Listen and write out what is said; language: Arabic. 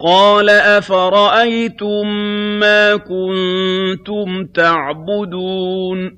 قَالَ أَفَرَأَيْتُم مَّا كُنتُمْ تَعْبُدُونَ